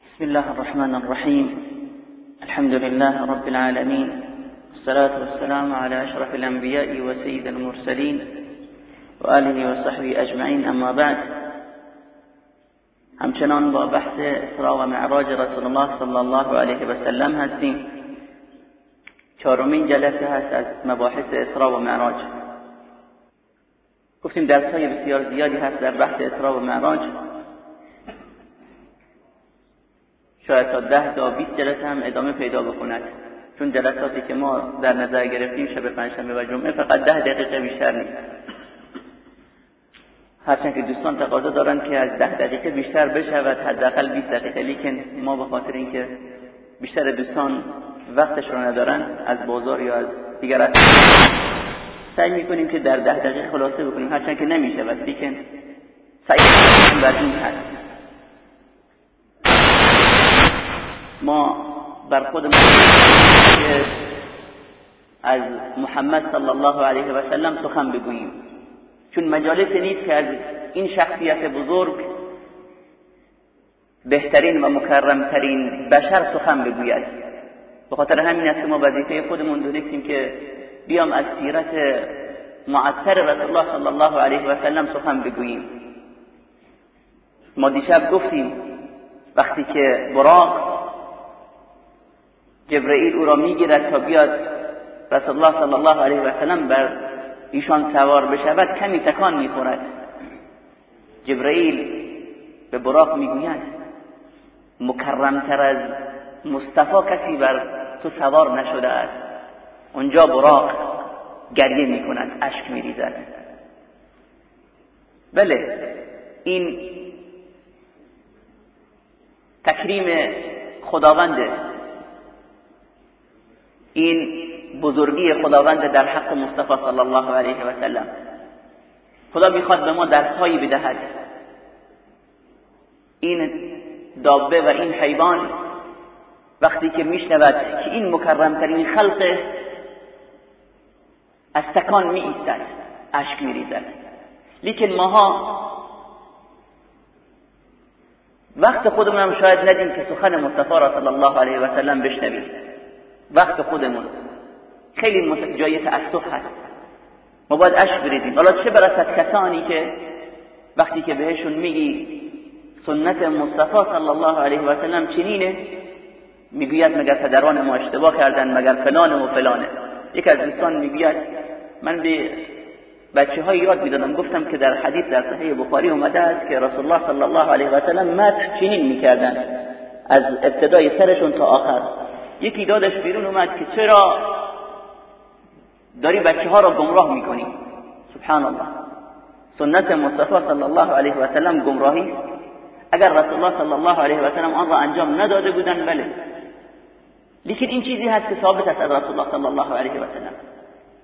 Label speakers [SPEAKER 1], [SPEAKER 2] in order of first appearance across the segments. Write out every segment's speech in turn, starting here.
[SPEAKER 1] بسم الله الرحمن الرحيم. الحمد لله رب العالمين. والصلاة والسلام على أشرف الأنبياء وسيد المرسلين وآله وصحبه أجمعين. أما بعد همچنان با بحث اسراء و معراج رسول الله صلی الله علیه و سلم هستیم. چهارمین جلسه هست از مباحث اسراء و معراج. گفتیم درس های بسیار زیادی هست در بحث اسراء و معراج. شاید تا ده تا 20 جلسه هم ادامه پیدا بکند. چون جلساتی که ما در نظر گرفتیم شب پنجشنبه و جمعه فقط ده دقیقه بیشتر نیست. هرچند که دوستان تقاضا دارن که از ده دقیقه بیشتر بشود حداقل 20 دقیقه. لیکن ما به خاطر اینکه بیشتر دوستان وقتش رو ندارن از بازار یا از دیگر سعی می‌کنیم که در ده دقیقه خلاصه بکنیم. هرچند که نمیشه لیکن سعی بر این هست ما بر خودمون از محمد صلی الله علیه و سلم سخن بگوییم. چون مجالس نیست که از این شخصیت بزرگ بهترین و مکرمترین بشر سخن بگوید. به خاطر همین است ما وظیفه خودمون دونستیم که بیام از سیرت معطر رسول الله صلی الله علیه و سلم سخن بگوییم. ما دیشب گفتیم وقتی که براق جبرئیل او را می‌گیرد تا بیاد رسول الله صلی الله علیه و سلم بر ایشان سوار بشود کمی تکان می‌خورد. جبرئیل به براق می‌گوید مکرمتر از مصطفی کسی بر تو سوار نشده است. اونجا براق گریه می‌کند اشک میریزد. بله این تکریم خداونده. این بزرگی خداوند در حق مصطفی صلی الله علیه و سلم. خدا می‌خواد به ما درسهایی بدهد. این دابه و این حیوان وقتی که میشنود که این مکرمترین خلقه از تکان می ایستد اشک میریزد. لیکن ماها وقت خودمون هم شاید ندیم که سخن مصطفی صلی الله علیه و سلم بشنویم. وقت خودمون. خیلی جای تأسف هست. ما باید اشک بریزیم. حالا چه برسد کسانی که وقتی که بهشون میگی سنت مصطفی صلی الله علیه و سلم چنینه می‌گوید مگر پدران ما اشتباه کردن مگر فلان و فلانه. یک از دوستان می‌گوید من به بچه های یاد می‌دادم. گفتم که در حدیث در صحیح بخاری اومده است که رسول الله صلی الله علیه و سلم مدح چنین می‌کردن. از ابتدای سرشون تا آخر. یکی دادش بیرون اومد که چرا داری بچه ها را گمراه می‌کنی؟ سبحان الله سنت مصطفی صلی الله علیه و سلم گمراهی. اگر رسول الله صلی الله علیه و سلم آن را انجام نداده بودن بله. لیکن این چیزی هست که ثابت است از رسول الله صلی الله علیه و سلم.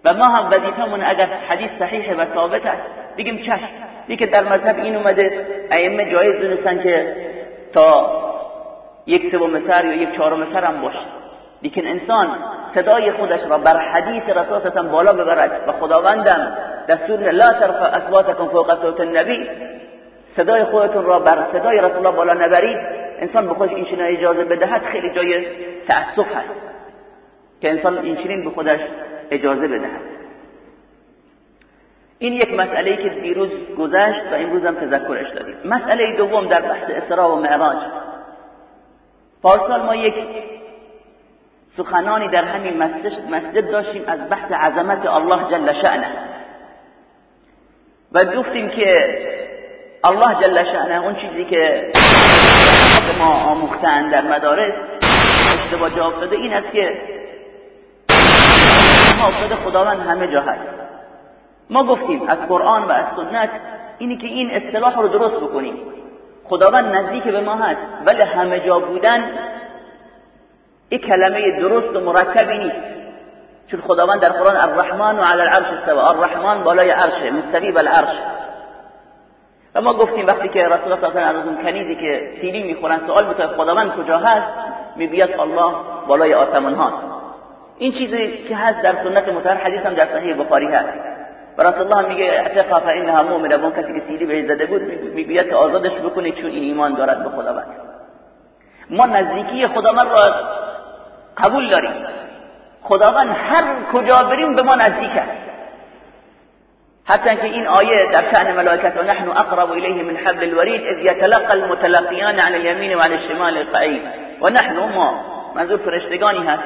[SPEAKER 1] و ما هم وظیفمون اگر حدیث صحیح و ثابت است بگیم چشم لیکن در مذهب این اومده ائمه جایز دونستن که تا یک سوم سر یا یک چهارم سر هم باشه. لیکن انسان صدای خودش را بر حدیث رسول بالا ببرد و خداوندم دستور لا ترفع اصواتکم فوق صوت النبی. صدای خودتون را بر صدای رسول الله بالا نبرید. انسان به خودش چنین اجازه بدهد. خیلی جای تأسف هست که انسان این چنین به خودش اجازه بدهد. این یک مسئله که دیروز گذشت و امروز هم تذکرش داریم. مسئله دوم در بحث اسراء و معراج. پارسال ما یک سخنانی در همین مسجد داشتیم از بحث عظمت الله جل شأنه. و گفتیم که الله جل شأنه اون چیزی که ما آموختن در مدارس اشتباه جواب داده این است که افتاده خداوند همه جا هست. ما گفتیم از قرآن و از سنت اینی که این اصطلاح رو درست بکنیم. خداوند نزدیک به ما هست ولی همه جا بودن این کلمه درست و مرکبی نیست. چون خداوند در قرآن الرحمن و علی العرش استوا الرحمن بالای عرشه مستوی بالعرش و ما گفتیم وقتی که رسول الله صلی و اون کنیزی که سیلی می‌خورن سوال می‌کنه خداوند کجا هست؟ می‌گوید الله بالای آسمان ها این چیزی که هست در سنت مطهر حدیث هم در صحیح بخاری هست. و رسول الله میگه اعتقا فانها مؤمنه. اون کسی که سیلی بهش زده بود می‌گوید که آزادش بکنید چون این ایمان دارد به خداوند. ما نزدیکی خداوند را قبول داریم. خداوند هر کجا بریم به ما نزدیک است. حتی که این آیه در شأن ملائکت و نحن اقرب الیه من حبل الورید اذ یتلقى المتلقیان عن الیمین و عن الشمال قعید. و نحن ما منظور فرشتگانی هست.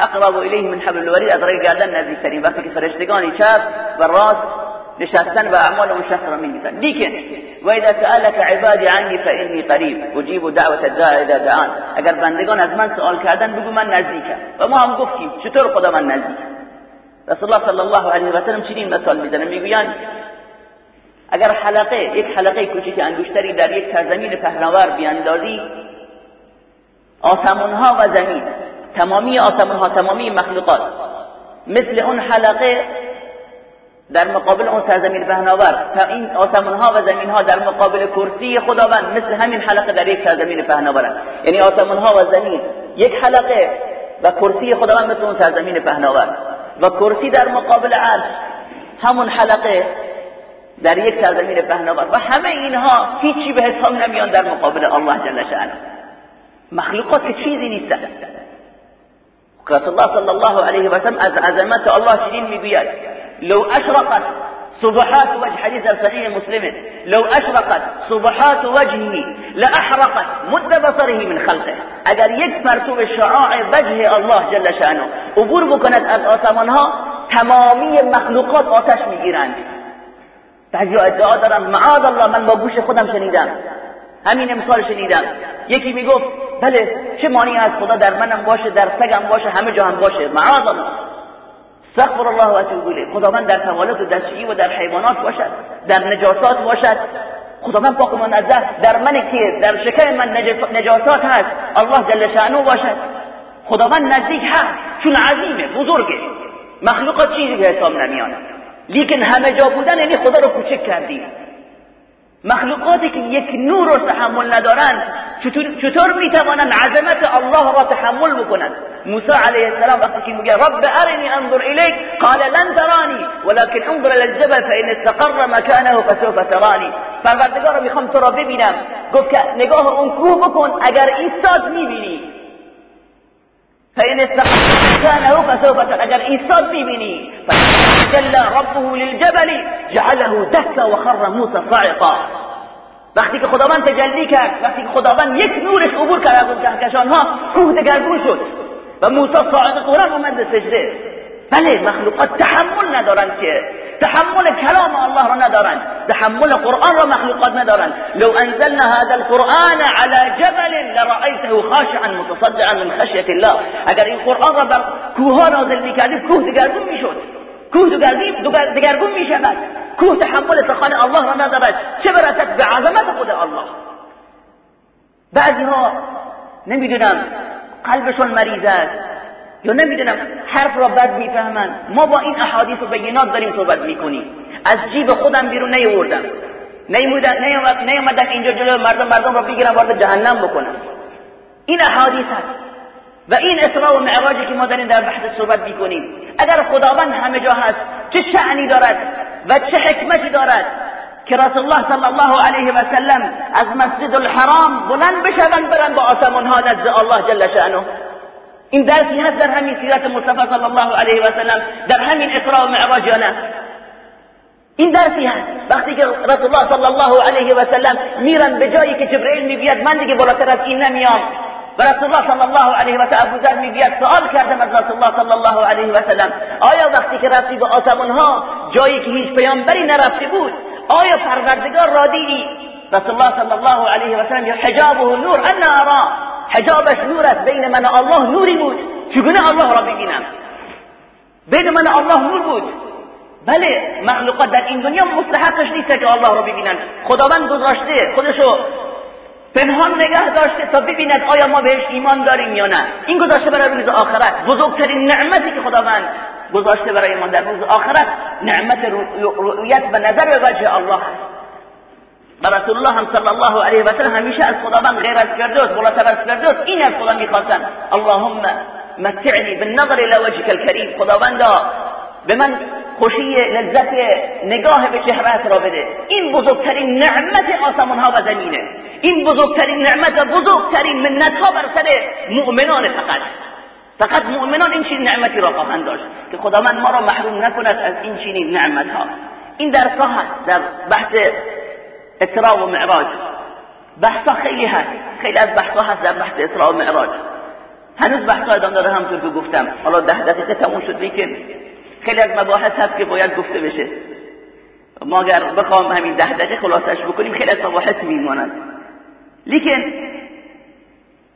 [SPEAKER 1] اقرب الیه من حبل الورید از رای گردن نزدیکترین وقتی که فرشتگانی چپ و راست نشستن و اعمال اون شخص را می‌نویسن. لیکن و اذا سألك عبادی عنی فانی قریب اجیب دعوت الداع اذا دعان. اگر بندگان از من سوال کردن بگو من نزدیکم. و ما هم گفتیم چطور خدا من نزدیکم رسول الله صلی الله علیه و سلم چنین مثال می‌زنه. می‌گویند اگر حلقه یک حلقه کوچک انگشتری در یک سرزمین پهناور بیاندازی آسمون ها و زمین تمامی آسمون ها تمامی مخلوقات مثل اون حلقه در مقابل اون سرزمین پهناور تا این آسمون ها و زمین ها در مقابل کرسی خداوند مثل همین حلقه در یک سرزمین پهناور یعنی آسمون ها و زمین یک حلقه و کرسی خداوند مثل اون سرزمین پهناور و کرسی در مقابل عرش همون حلقه در یک سرزمین پهناور و همه اینها هیچی به حساب نمیان در مقابل الله جل شأنه. مخلوقات چیزی نیستن. رسول الله صلی الله علیه و سلم از عظمت الله چنین می‌گوید. لو اشرقت صبحات وجه حديث صحيح مسلم لو أشرقت صبحات وجهه لأحرقت مد بصره من خلقه. اگر یک مرتوب شعاع وجه الله جل شأنه عبور بکند از آسمان ها مخلوقات آتش می‌گیرند. بعضی ادعا دارن معاذ الله من با گوش خودم همین امثال شنیدم. یکی می‌گفت بله چه مانی از خدا در منم باشه در سگم باشه همه جا هم باشه. معاذ الله. استغفر الله و اتوب الیه خداوند در توالت و دستشویی و در حیوانات باشد در نجاسات باشد خداوند پاک و منزه در من که در شکم من نجاسات هست الله جل شانو باشد خداوند نزدیک هست چون عظیمه بزرگه مخلوقات چیزی به حساب نمیانه لیکن همه جا بودن یعنی خدا رو کوچک کردیم مخلوقاتی که یک نور رو تحمل ندارند چطور, میتوانند عظمت الله را تحمل بکنند موسی علیه السلام وقتی که میگه رب ارنی انظر الیک. قال لن ترانی. ولكن انظر إلى الجبل فان استقر مكانه فسوف ترانی. پروردگار میخوام تو را ببینم. گفت که نگاه اون کوه بکن اگر ایستاد میبینی. فإن استقر مكانه فسوف اگر ایستاد میبینی فجل ربه للجبل جعله دكا وخر موسى صاعقا. وقتی که خداوند تجلی کرد وقتی که خداوند یک نورش عبور کرد از کهکشان ها؟ کوه دگرگون شد و موسی صاعد قرآن اومد سجده. بله مخلوقات تحمل ندارند که تحمل کلام الله را ندارند تحمل قرآن را مخلوقات ندارند. لو انزلنا هذا القرآن على جبل لرأيته خاشعا متصدعا من خشية الله. اگر این قرآن را بر کوه نازل می‌کردید کوه دگرگون می‌شد. کوه دگرگون می‌شود. کوه تحمل سخان الله را ندارد. چه برسد به عظمت خود الله؟ بعضی ها نمی‌دونم قلبشون مریض است. یا نمی‌دونم حرف را بد می‌فهمند ما با این احادیث و بینات داریم صحبت می‌کنیم. از جیب خودم بیرون نیوردم نیومدن اینجا جلو مردم مردم را بگیرم وارد جهنم بکنم. این احادیث هست. و این اسراء و معراجی که ما داریم در بحث صحبت می‌کنیم. اگر خداوند همه جا هست چه شعنی دارد و چه حکمتی دارد که رسول الله صلی الله علیه و سلم از مسجد الحرام بلند بشوند برن با آسمان ها نزد الله جل شأنه. این درسی هست در همین سیرت مصطفی صلی الله علیه و سلم در همین اسراء و معراج این درسی هست وقتی که رسول الله صلی الله علیه و سلم میرن به جایی که جبرئیل میبید من دیگه بالاتر از این نمیام. و رسول الله صلی الله علیه و سلم ابو ذر می‌گوید سوال کردم از رسول الله صلی الله علیه و سلم آیا وقتی که رفتی به آسمان ها جایی که هیچ پیامبری نرفته بود آیا پروردگار را دیدی؟ رسول الله صلی الله علیه و سلم حجابه نور انا ارا حجابش نور است بین من الله نوری بود. چگونه الله را ببینم؟ بین من الله نور بود. بله مخلوقات در این دنیا مستحقش نیست که الله را ببینن. خداوند گذاشته خودشو پنهان نگه داشته تا ببیند آیا ما بهش ایمان داریم یا نه. این گذاشته برای روز آخرت. بزرگترین نعمتی که خداوند گذاشته برای ما در روز آخرت نعمت رؤیت و نظر به وجه الله هست. و رسول الله هم صلی الله علیه و سلم همیشه از خداوند غیر فردوس بالاتر از فردوس این از خدا می‌خواستن. اللهم متعنی بالنظر الى وجهك الكریم خداوندا به من خوشی لذت نگاه به چهرت را بده. این بزرگترین نعمت آسمان ها و زمینه. این بزرگترین نعمت و بزرگترین منت ها بر سر مؤمنان فقط. فقط مؤمنان این چنین نعمتی را خواهند داشت که خداوند ما را محروم نکند از این چنین نعمت ها این در هست در بحث اسراء و معراج بحثا خیلی هست. خیلی از بحثا هست در بحث اسراء و معراج. هنوز بحثا ادامه داره همونطور که گفتم. حالا ده دقیقه تموم شد لیکن خیلی از مباحث هست که باید گفته بشه. ما اگر بخوام همین ده دقیقه خلاصش بکنیم خیلی از مباحث میماند لیکن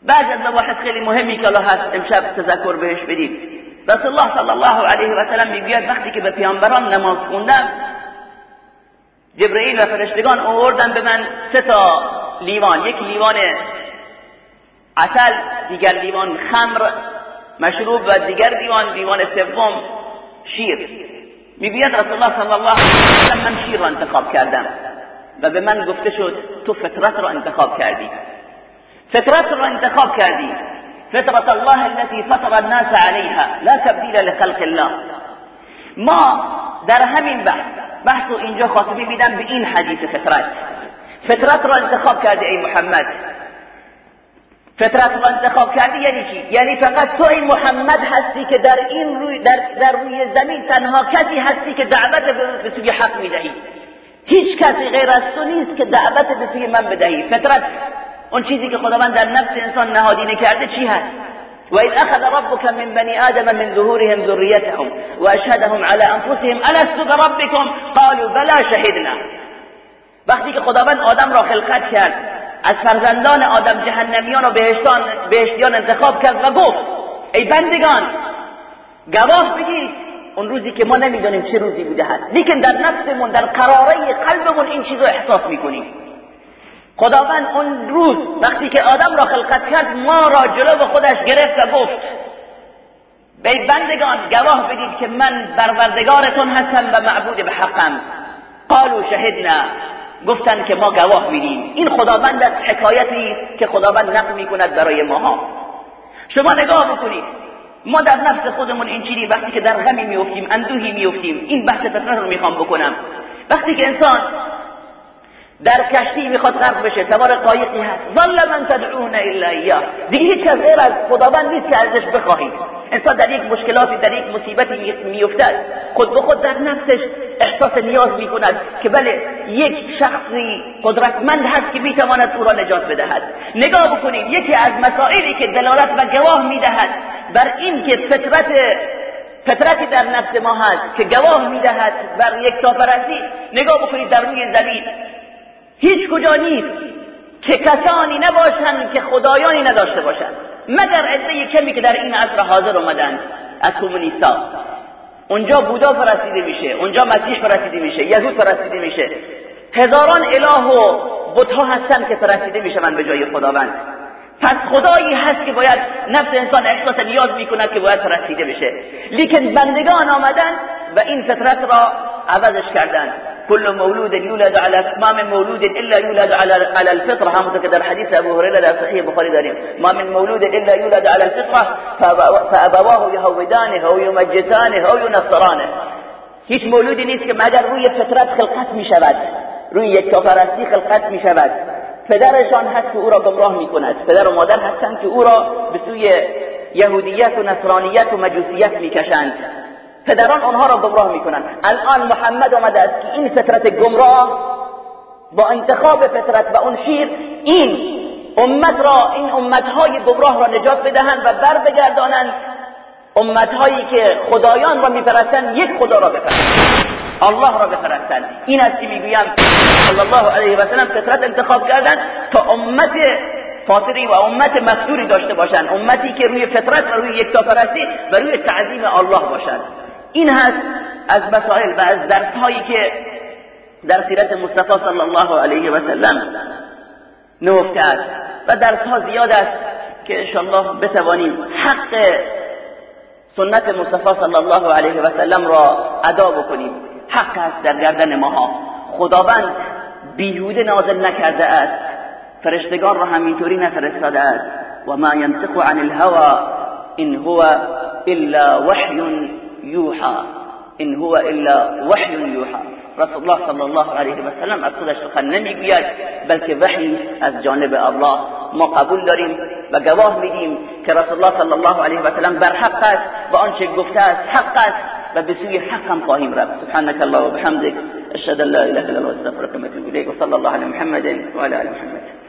[SPEAKER 1] بعد از مباحث خیلی مهمی که الله هست امشب تذکر بهش بدیم. رسول الله صلی الله علیه و سلم می‌گوید وقتی که به پیامبران نماز خوندم جبرئیل و فرشتگان آوردن به من سه تا لیوان. یک لیوان عسل دیگر لیوان خمر مشروب و دیگر لیوان لیوان سوم شیر. می‌گوید رسول الله صلی الله علیه و سلم من شیر را انتخاب کردم و به من گفته شد تو فطرت را انتخاب کردی. فطرت را انتخاب کردی. فطرت الله التي فطر الناس عليها. لا تبديل لخلق الله. ما در همین بحث بحث اینجا خاطبی میدم به این حدیث فطرت. فطرت را انتخاب کردی ای محمد. فطرت را انتخاب کردی یعنی چی؟ یعنی فقط تو ای محمد هستی که در این روی در, در روی زمین تنها کسی هستی که دعوت به سوی حق می‌دهی. هیچ کسی غیر از تو نیست که دعوت به سوی من بدهی. فطرت اون چیزی که خداوند در نفس انسان نهادینه کرده چی هست؟ وإذ أخذ ربك من بني آدم من ظهورهم ذريتهم وأشهدهم على أنفسهم ألست بربكم؟ قالوا بلا شهدنا. وقتی که خداوند آدم را خلقت کرد از فرزندان آدم جهنمیان و بهشتان بهشتیان انتخاب کرد و گفت ای بندگان گواه بگید اون روزی که ما نمی‌دانیم چه روزی بوده هست لیکن در نفسمون در قراره قلبمون این چیز رو احساس می‌کنیم. خداوند اون روز وقتی که آدم را خلقت کرد ما را جلو خودش گرفت و گفت به بندگان گواه بدید که من پروردگارتون هستم و معبود به حقم. قالوا شهدنا. گفتن که ما گواه میدیم. این خداوند از حکایتی که خداوند نقل می‌کند برای ماها. شما نگاه بکنید. ما در نفس خودمون این وقتی که در غمی میفتیم اندوهی میفتیم این بحث فطرت رو می‌خوام بکنم. وقتی که انسان در کشتی می‌خواد غرق بشه سوار قایقی هست. ظل من تدعون الا ایاه. دیگه هیچ کس غیر از خداوند نیست که ازش بخواهید. انسان در یک مشکلاتی در یک مصیبتی میافتد. خود به خود در نفسش احساس نیاز می‌کند که بله یک شخصی قدرتمند هست که می‌تواند او را نجات بدهد. نگاه بکنید یکی از مسائلی که دلالت و گواه می‌دهد بر این که فطرت فطرتی در نفس ما هست که گواه می‌دهد بر یک تاپرستی نگاه بکنید در روی زمین. هیچ کجا نیست که کسانی نباشند که خدایانی نداشته باشند. مگر عده کمی که در این عصر حاضر اومدن. از کمونیستا. اونجا بودا پرستیده میشه اونجا مسیح پرستیده میشه یهود پرستیده میشه. هزاران اله و بتها هستن که پرستیده میشن به جای خداوند. پس خدایی هست که باید نفس انسان احساس نیاز می‌کند که باید پرستیده بشه. لیکن بندگان آمدن و این فطرت را عوضش کردن. كل مولود يولد على ما من مولود الا يولد على على الفطره هم در حديث ابو هريره در صحيح البخاري داریم ما من مولود الا يولد على الفطره فابواه يهودانه او يمجسانه او ينصرانه. هیچ مولودی نیست که مگر روی فطرت خلقت می شود روی یک خلقت می پدرشان هست که او را گمراه می کند پدر و مادر هستند که او را به سوی یهودیت و نصرانیت و مجوسیت می کشند پدران آنها را گمراه می‌کنند. الان محمد آمده است که این فطرت گمراه با انتخاب فطرت و اون شیر این امت را این امتهای گمراه را نجات بدهند و بر بگردانند امتهایی که خدایان را میپرستند یک خدا را بپرستند. الله را بپرستند. این است که می‌گویم صلی الله علیه و فطرت انتخاب کردند تا امت فاطری و امت مفتوری داشته باشند. امتی که روی فطرت و روی یکتاپرستی و روی تعظیم الله باشند. این هست از مسائل و از درس هایی که در سیرت مصطفی صلی الله علیه و سلم نهفته است و درس ها زیاد است که انشاءالله بتوانیم حق سنت مصطفی صلی الله علیه و سلم را ادا بکنیم. حق است در گردن ماها. خداوند بیهوده نازل نکرده است. فرشتگان را همینطوری نفرستاده است. و ما ینطق عن الهوى ان هو الا وحی یوحا این هو إلا وحی یوحى رسول الله صلی الله علیه و سلم از خودش سخن نمیگوید بلکه وحی از جانب الله. ما قبول داریم و گواه میدیم که رسول الله صلی الله علیه و سلم بر حق است و آنچه گفته است حق است و سبحانك الله و بحمدك اشهد ان لا اله الا الله استغفرك و الله على محمد وعلى آل محمد.